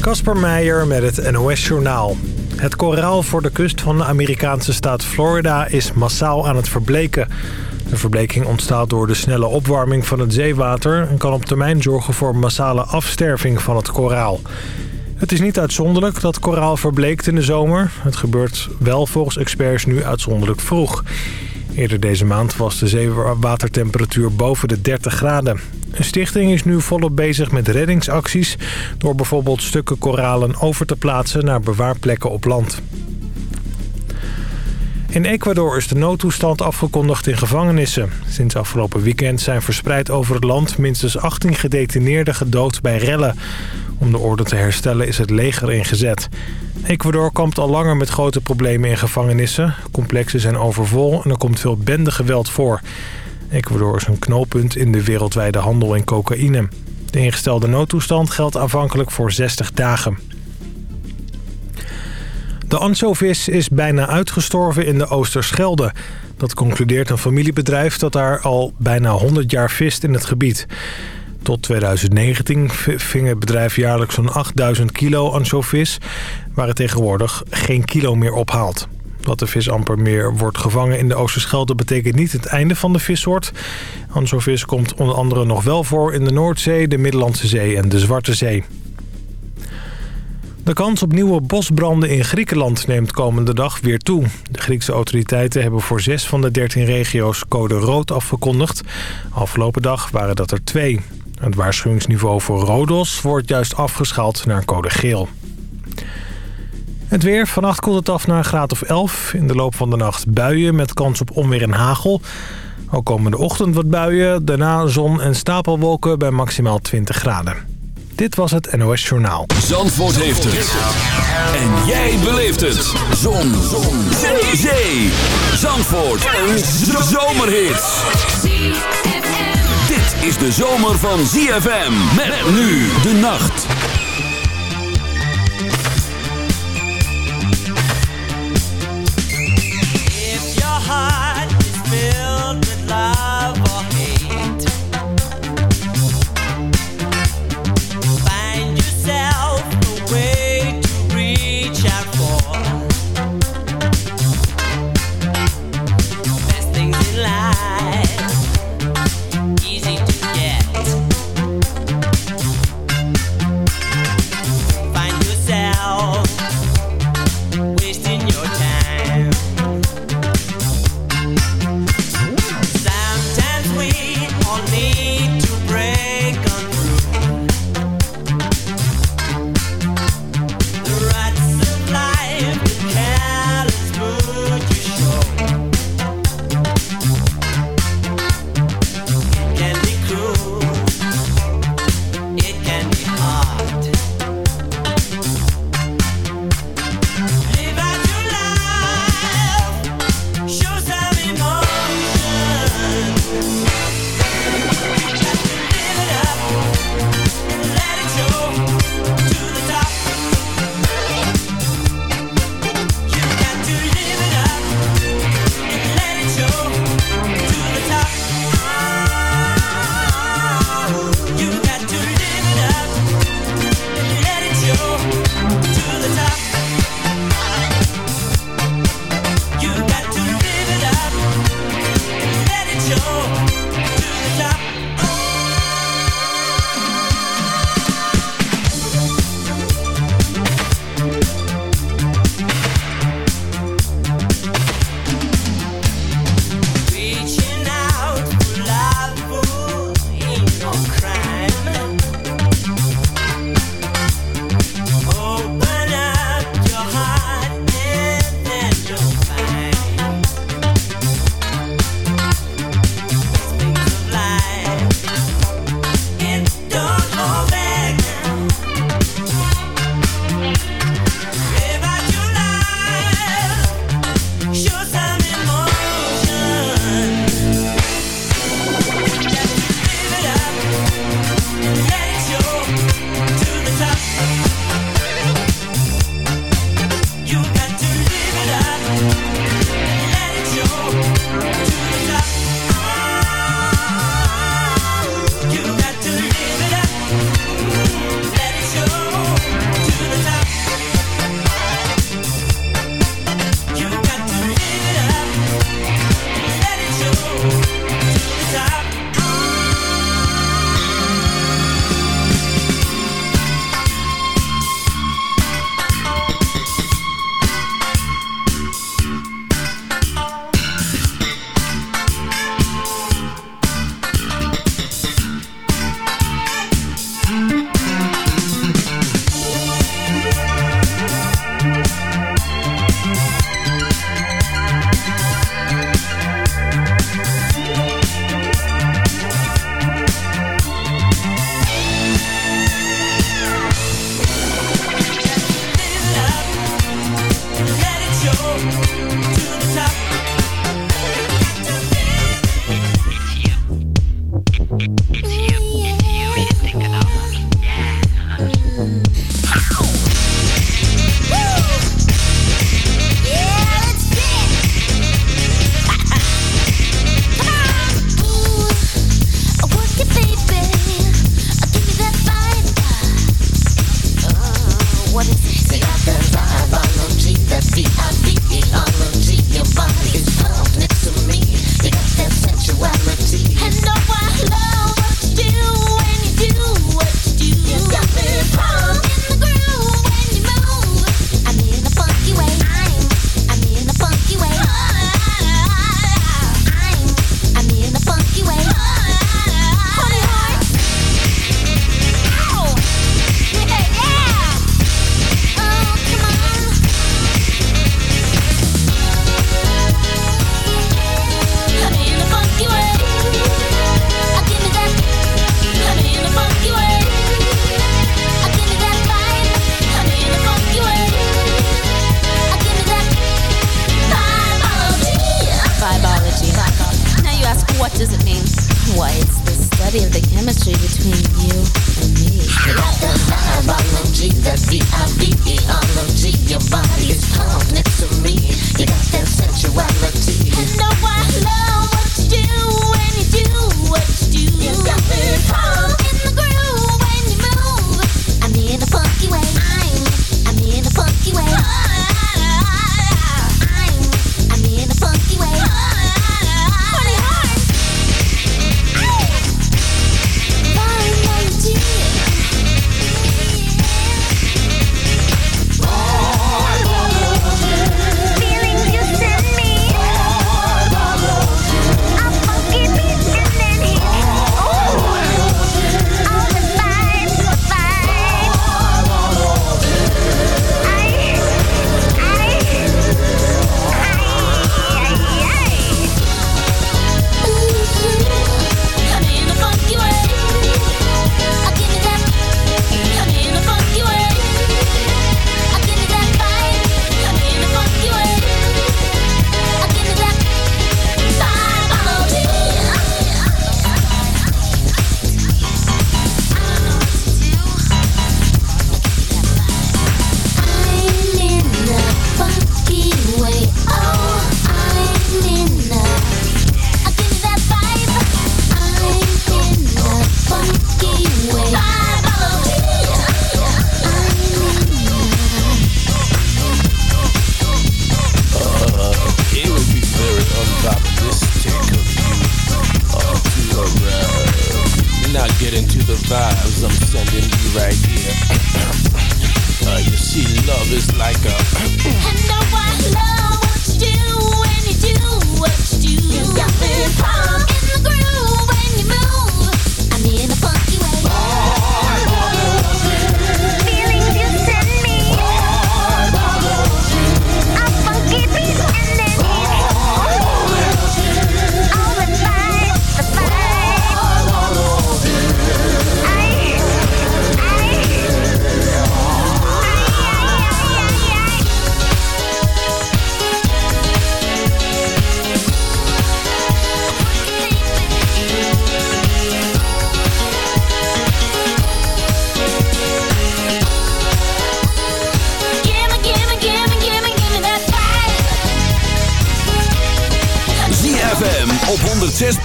Kasper Meijer met het NOS-journaal. Het koraal voor de kust van de Amerikaanse staat Florida is massaal aan het verbleken. De verbleking ontstaat door de snelle opwarming van het zeewater... en kan op termijn zorgen voor massale afsterving van het koraal. Het is niet uitzonderlijk dat koraal verbleekt in de zomer. Het gebeurt wel volgens experts nu uitzonderlijk vroeg. Eerder deze maand was de zeewatertemperatuur boven de 30 graden. Een stichting is nu volop bezig met reddingsacties... door bijvoorbeeld stukken koralen over te plaatsen naar bewaarplekken op land. In Ecuador is de noodtoestand afgekondigd in gevangenissen. Sinds afgelopen weekend zijn verspreid over het land minstens 18 gedetineerden gedood bij rellen. Om de orde te herstellen is het leger ingezet. Ecuador kampt al langer met grote problemen in gevangenissen. Complexen zijn overvol en er komt veel bendegeweld voor. Ecuador is een knooppunt in de wereldwijde handel in cocaïne. De ingestelde noodtoestand geldt aanvankelijk voor 60 dagen. De ansjovis is bijna uitgestorven in de Oosterschelde. Dat concludeert een familiebedrijf dat daar al bijna 100 jaar vist in het gebied. Tot 2019 ving het bedrijf jaarlijks zo'n 8000 kilo ansjovis... waar het tegenwoordig geen kilo meer ophaalt. Dat de vis amper meer wordt gevangen in de Oosterschelde... betekent niet het einde van de vissoort. Ansjovis komt onder andere nog wel voor in de Noordzee, de Middellandse Zee en de Zwarte Zee. De kans op nieuwe bosbranden in Griekenland neemt komende dag weer toe. De Griekse autoriteiten hebben voor zes van de dertien regio's code rood afgekondigd. Afgelopen dag waren dat er twee. Het waarschuwingsniveau voor Rodos wordt juist afgeschaald naar code geel. Het weer. Vannacht koelt het af naar een graad of 11. In de loop van de nacht buien met kans op onweer en hagel. Ook komende ochtend wat buien. Daarna zon en stapelwolken bij maximaal 20 graden. Dit was het NOS Journaal. Zandvoort heeft het. En jij beleeft het. Zon. zon. Zee. Zee. Zandvoort. Een zomerhit. Dit is de zomer van ZFM. Met nu de nacht.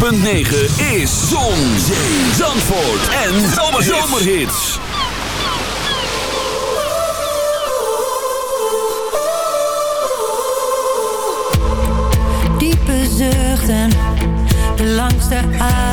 106.9 is Zon, Zee, Zandvoort en Zomerhits. Diepe zuchten, de langste adem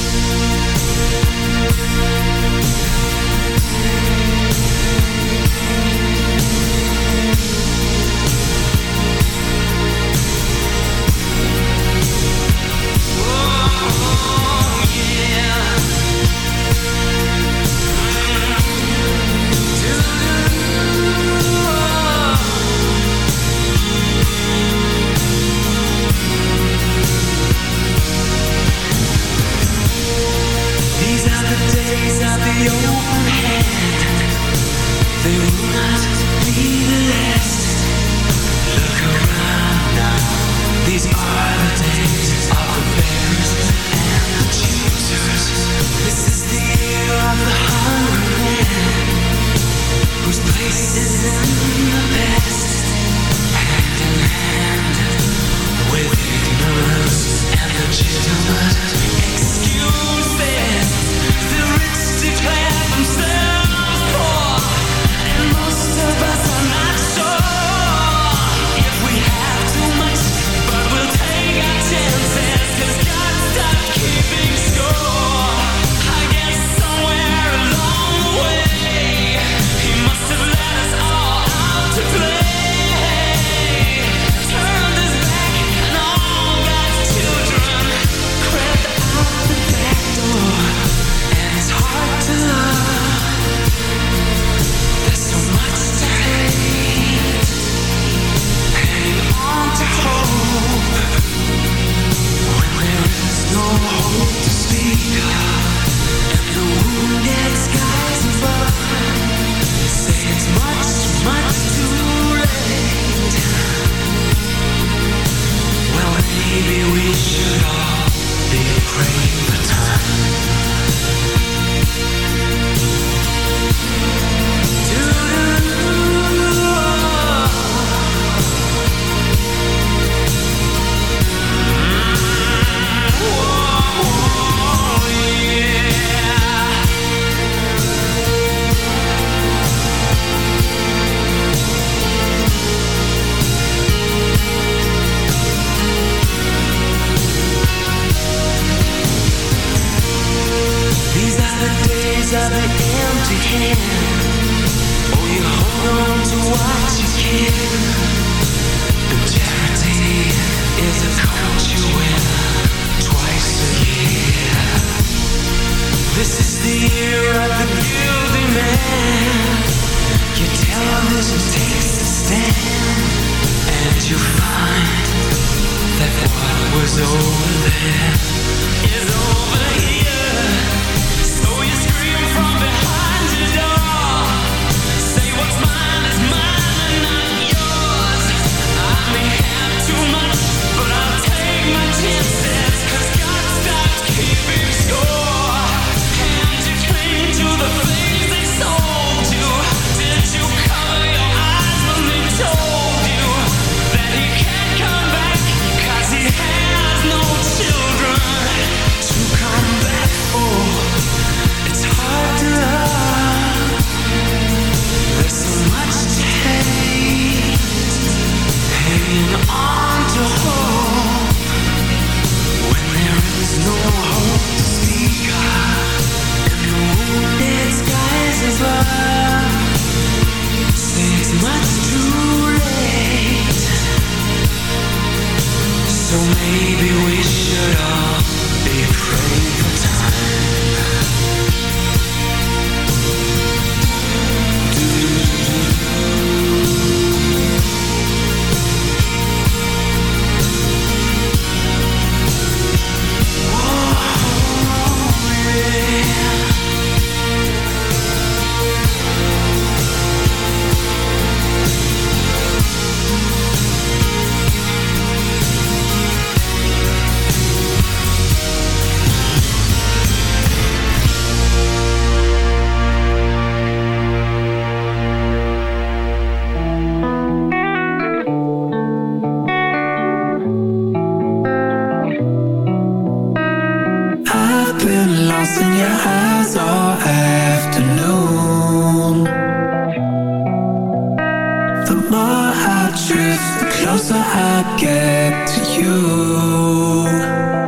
truth, the closer I get to you.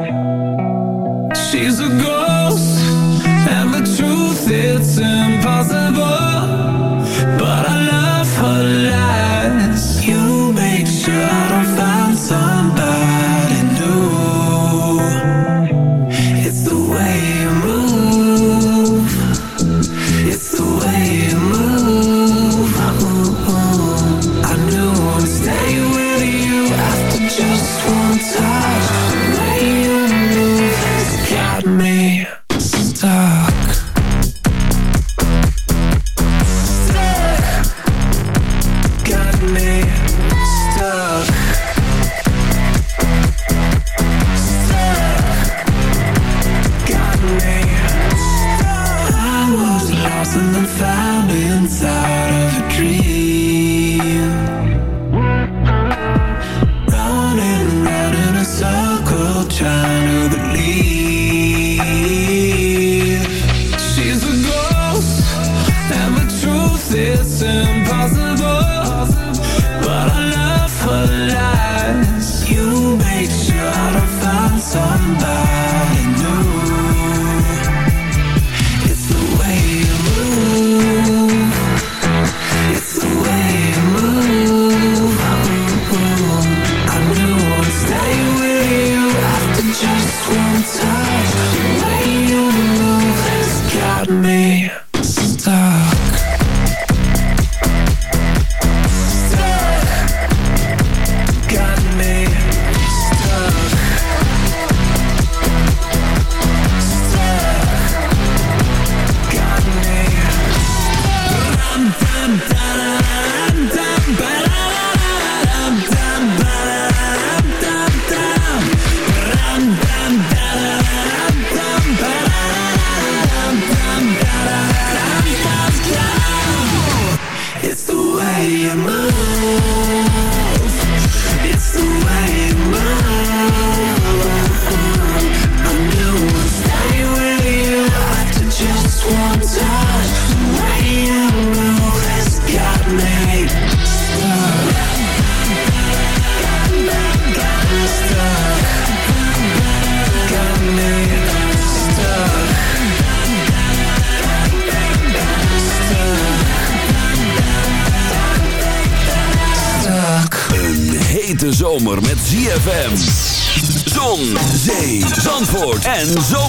En zomerhits.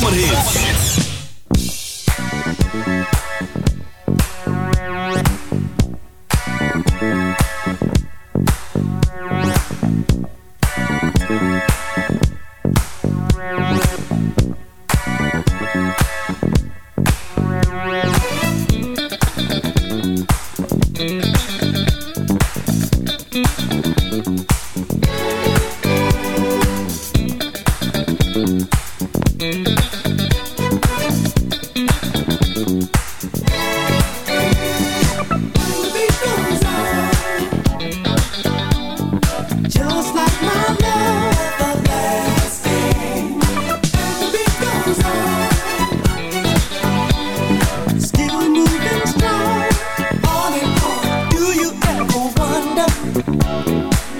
Bye.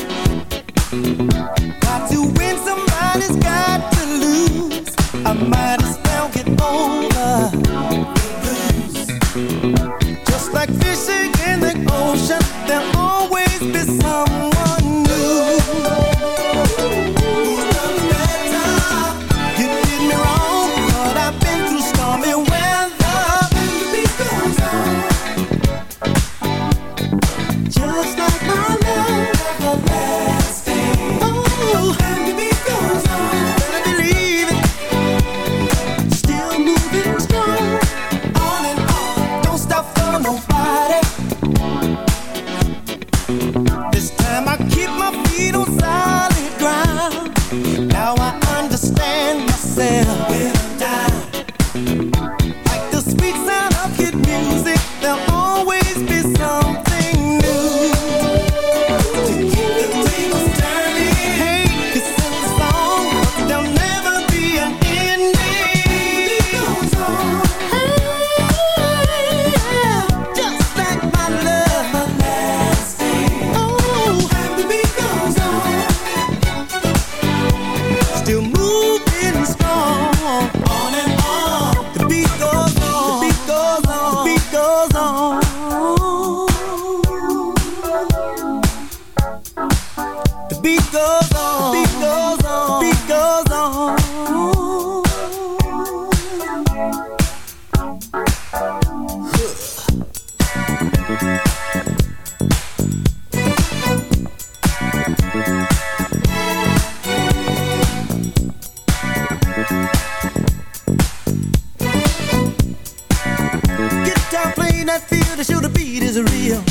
that feel to show the beat is real.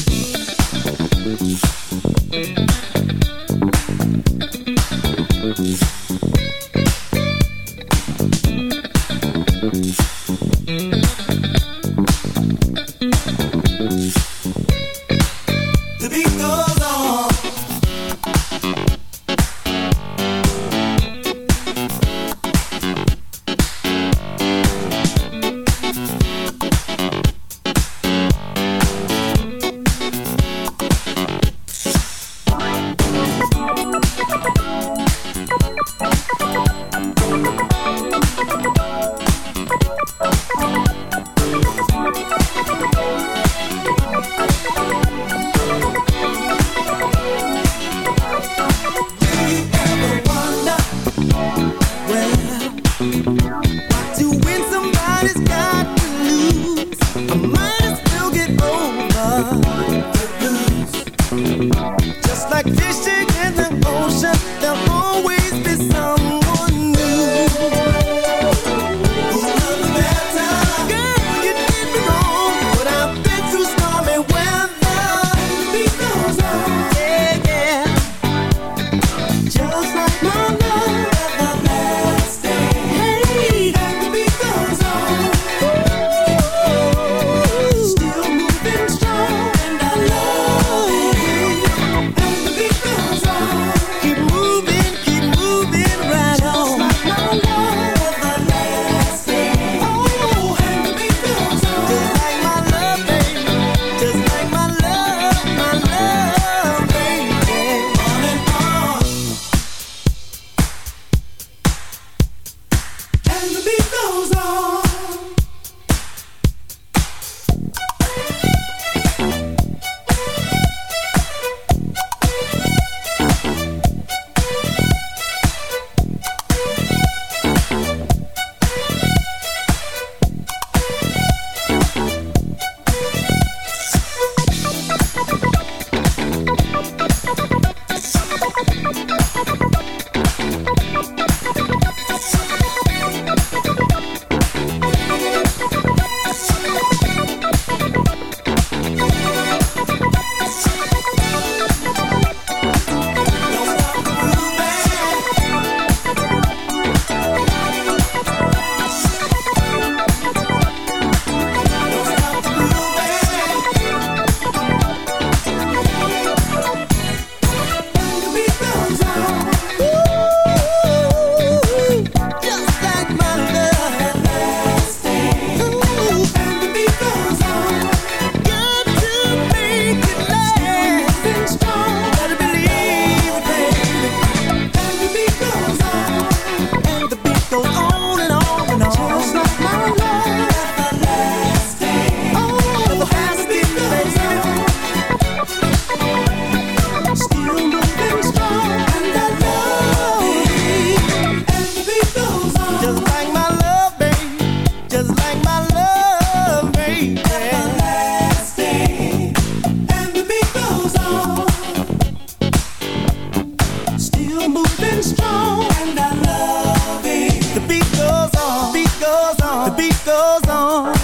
goes on.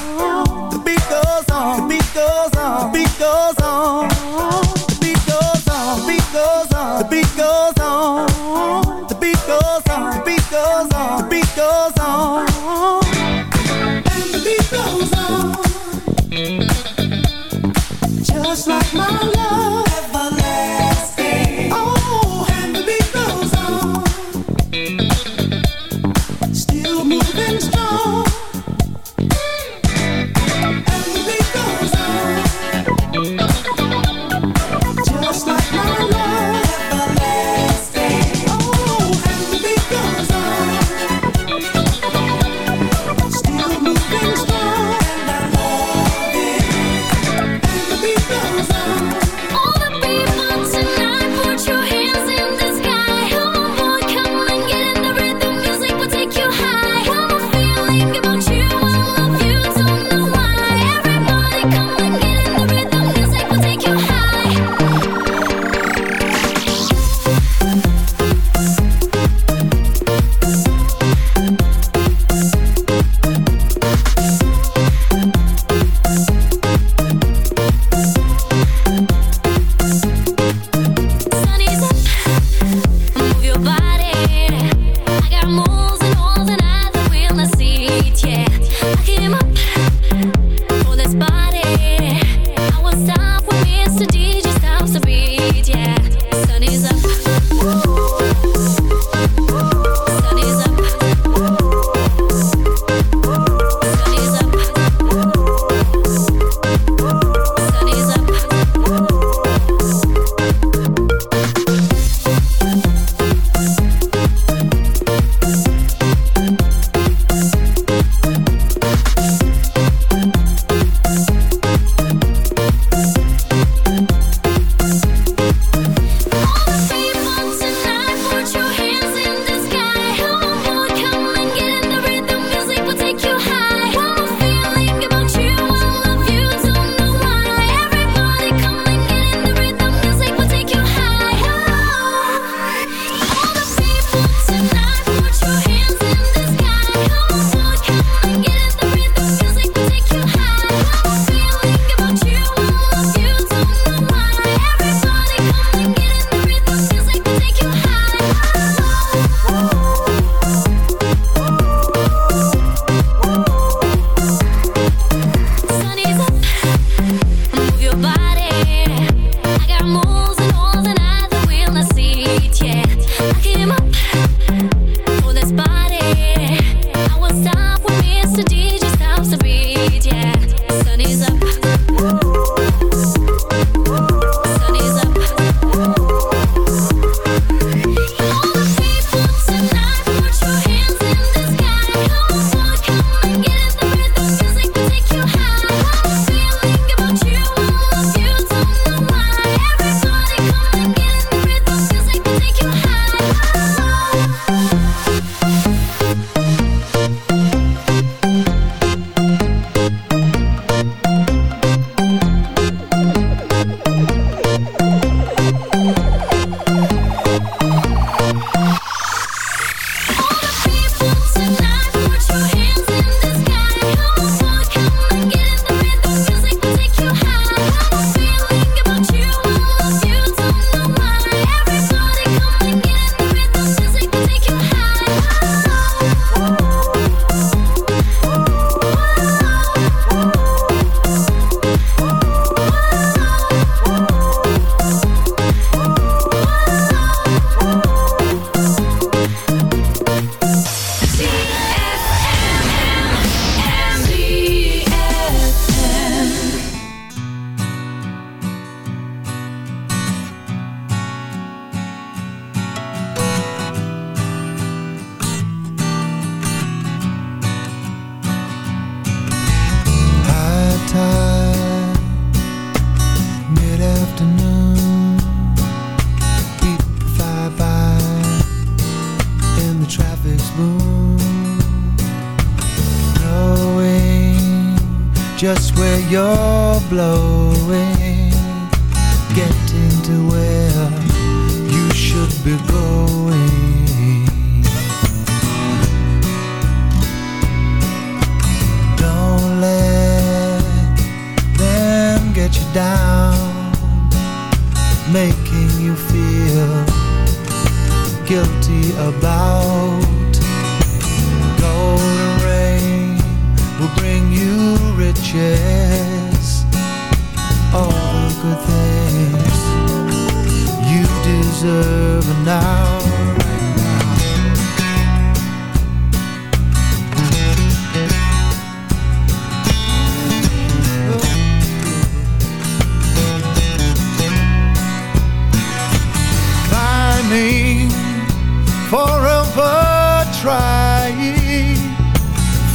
forever trying to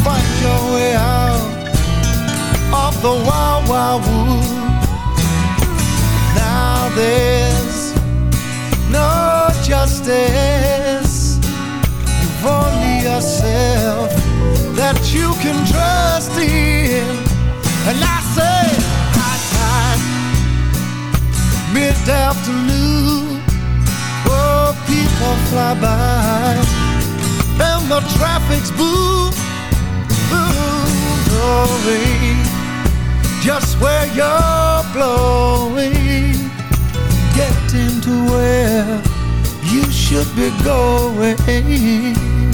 find your way out of the wild, wild wood. Now there's no justice. You've only yourself that you can trust in, and I say, high tide, mid-down fly by and the traffic's boom, boom, blowing just where you're blowing. Getting to where you should be going.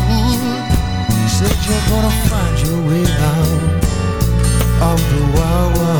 you're gonna find your way out of the wild.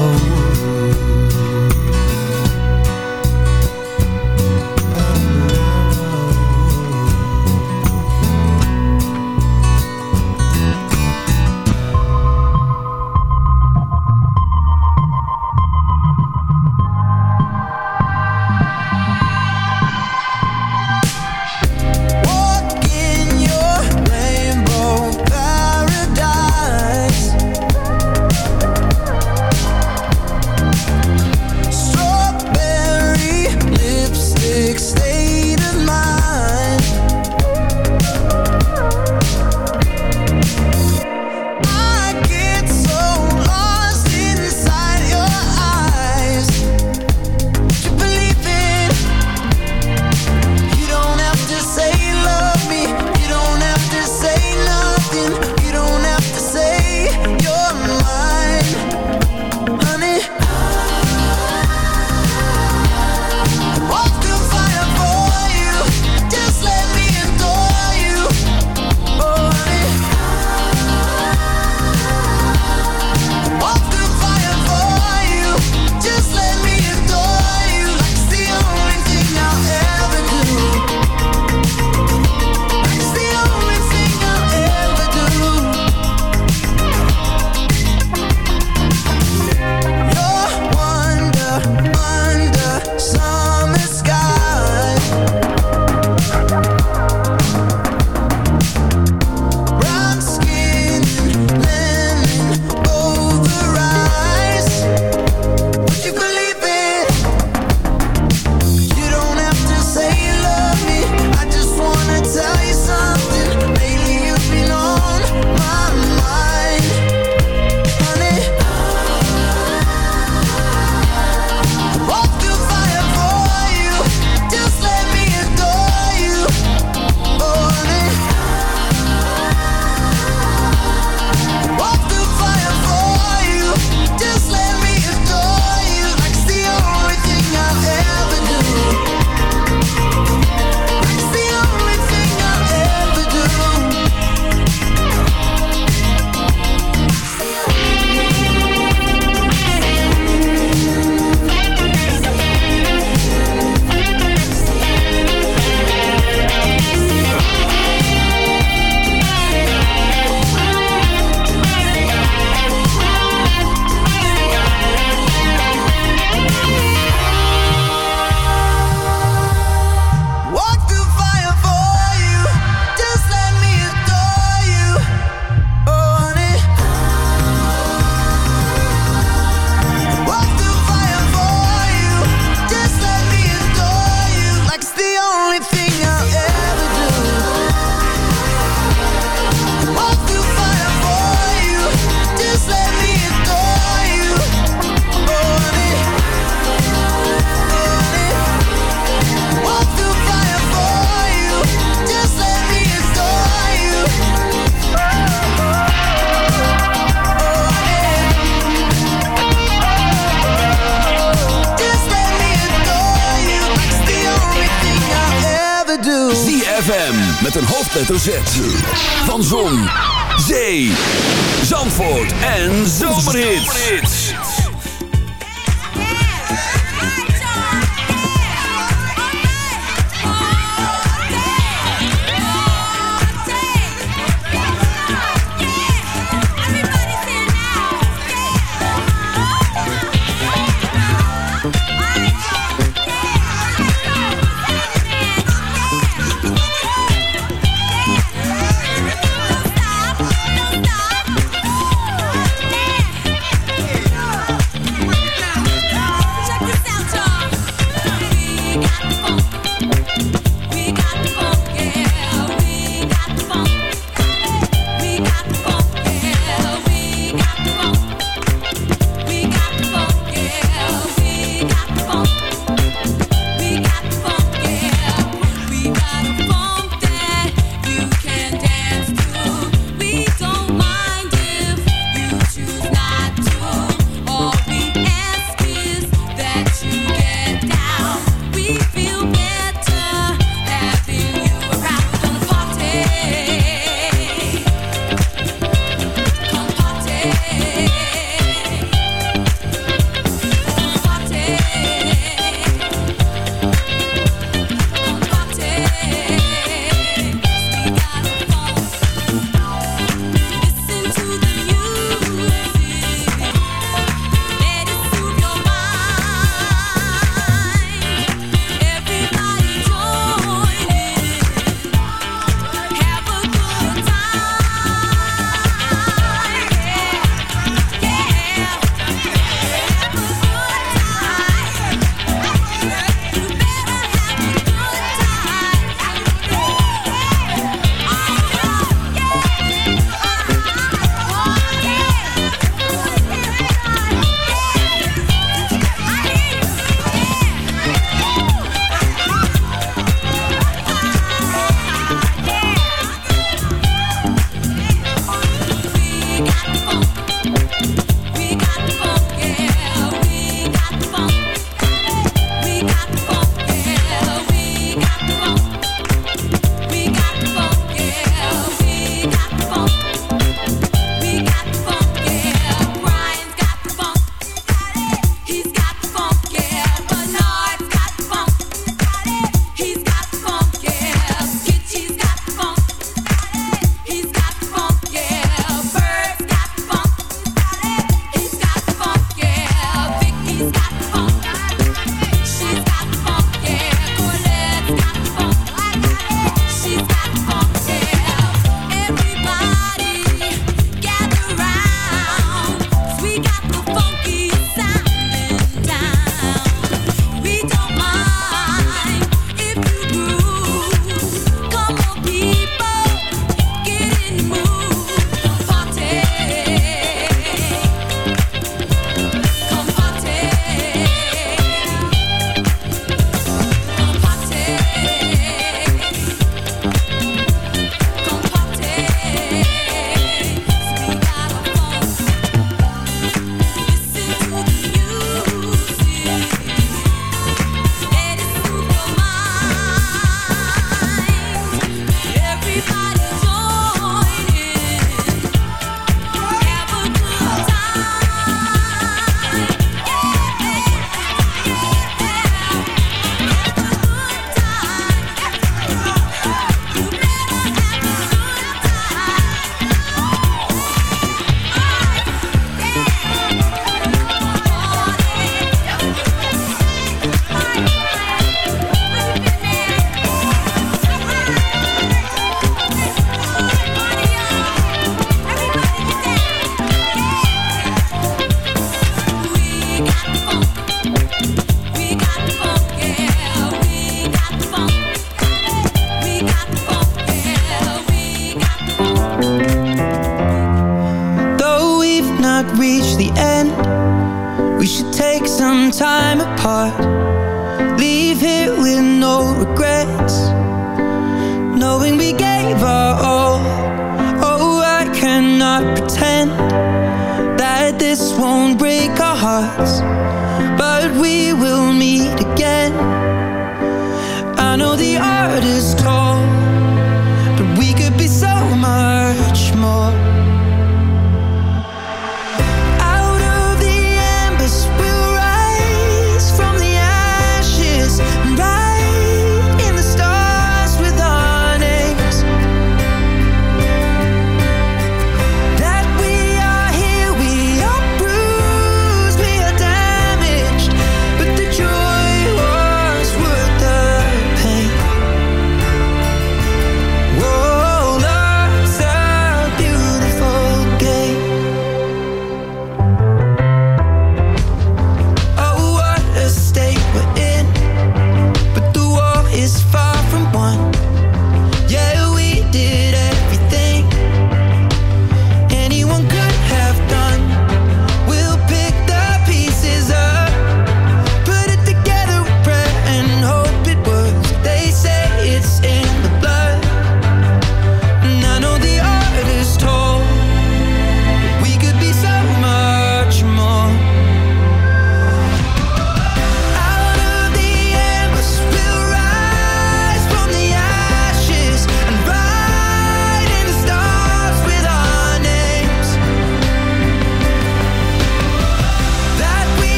hoofdletter Z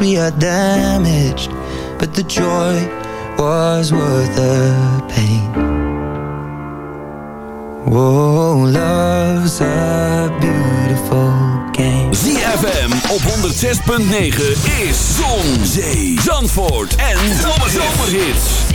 we are damaged, but the joy was worth the pain. Oh, love's a beautiful game. ZFM op 106.9 is Zon, Zee, Zandvoort en Zomerhits.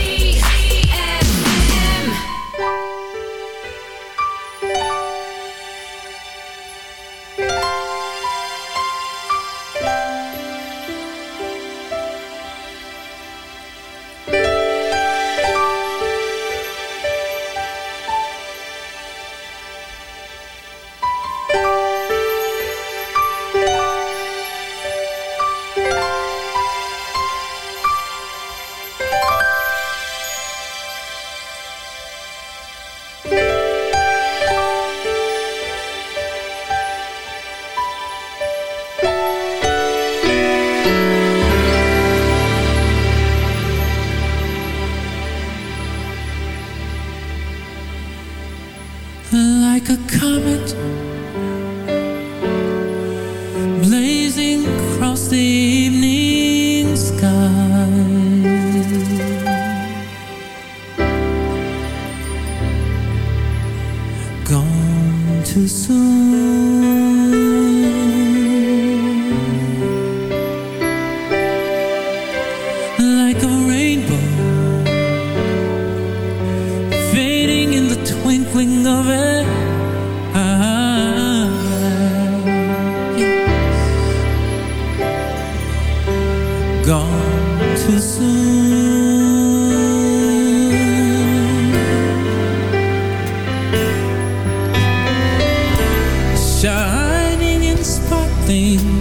thing